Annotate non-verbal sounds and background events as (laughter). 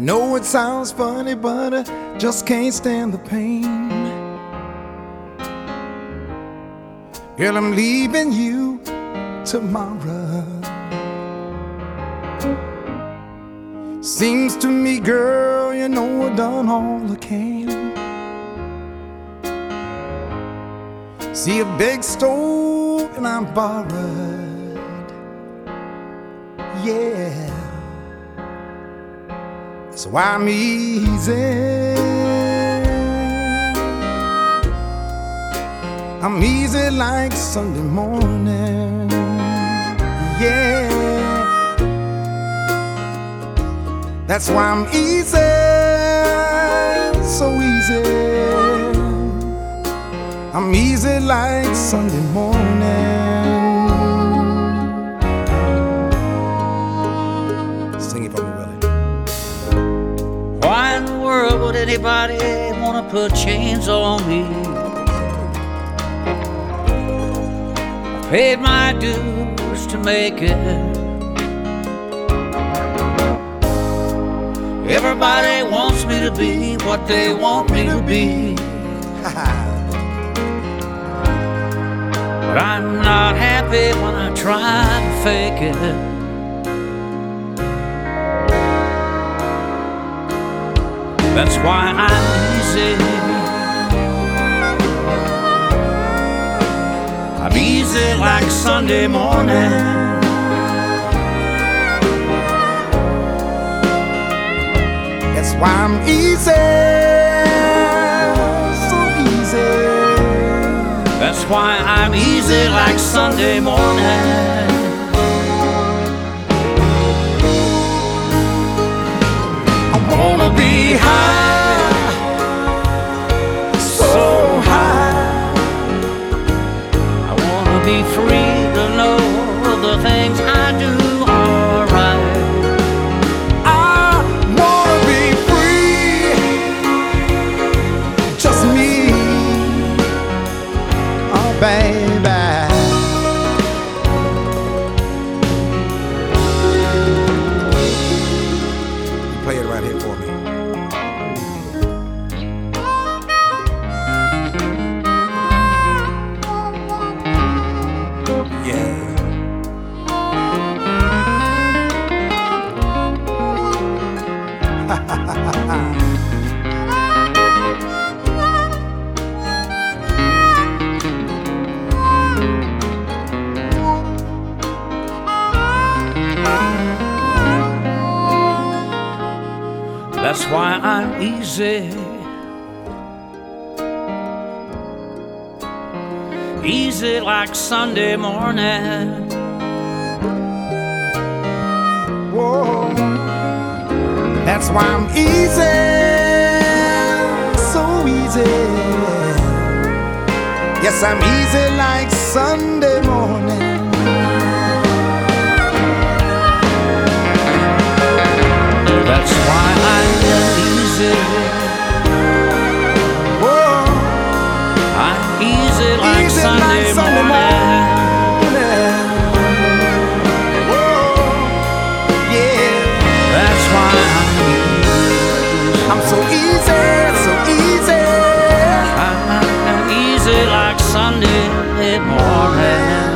Know it sounds funny, but I just can't stand the pain. Girl, I'm leaving you tomorrow. Seems to me, girl, you know I've done all I can. See a big stove and I'm borrowed. Yeah. So I'm easy. I'm easy like Sunday morning. Yeah. That's why I'm easy. So easy. I'm easy like Sunday morning. In the world would anybody want to put chains on me? I paid my dues to make it. Everybody wants me to be what they want me to be. (laughs) But I'm not happy when I try to fake it. That's why I'm easy. I'm easy like Sunday morning. That's why I'm easy. So easy. That's why I'm easy like Sunday morning. Wanna be high, so high. I wanna be free to know the things I do are That's why I'm easy. Easy like Sunday morning. Whoa. That's why I'm easy, so easy. Yes, I'm easy like Sunday morning. Like Sunday morning.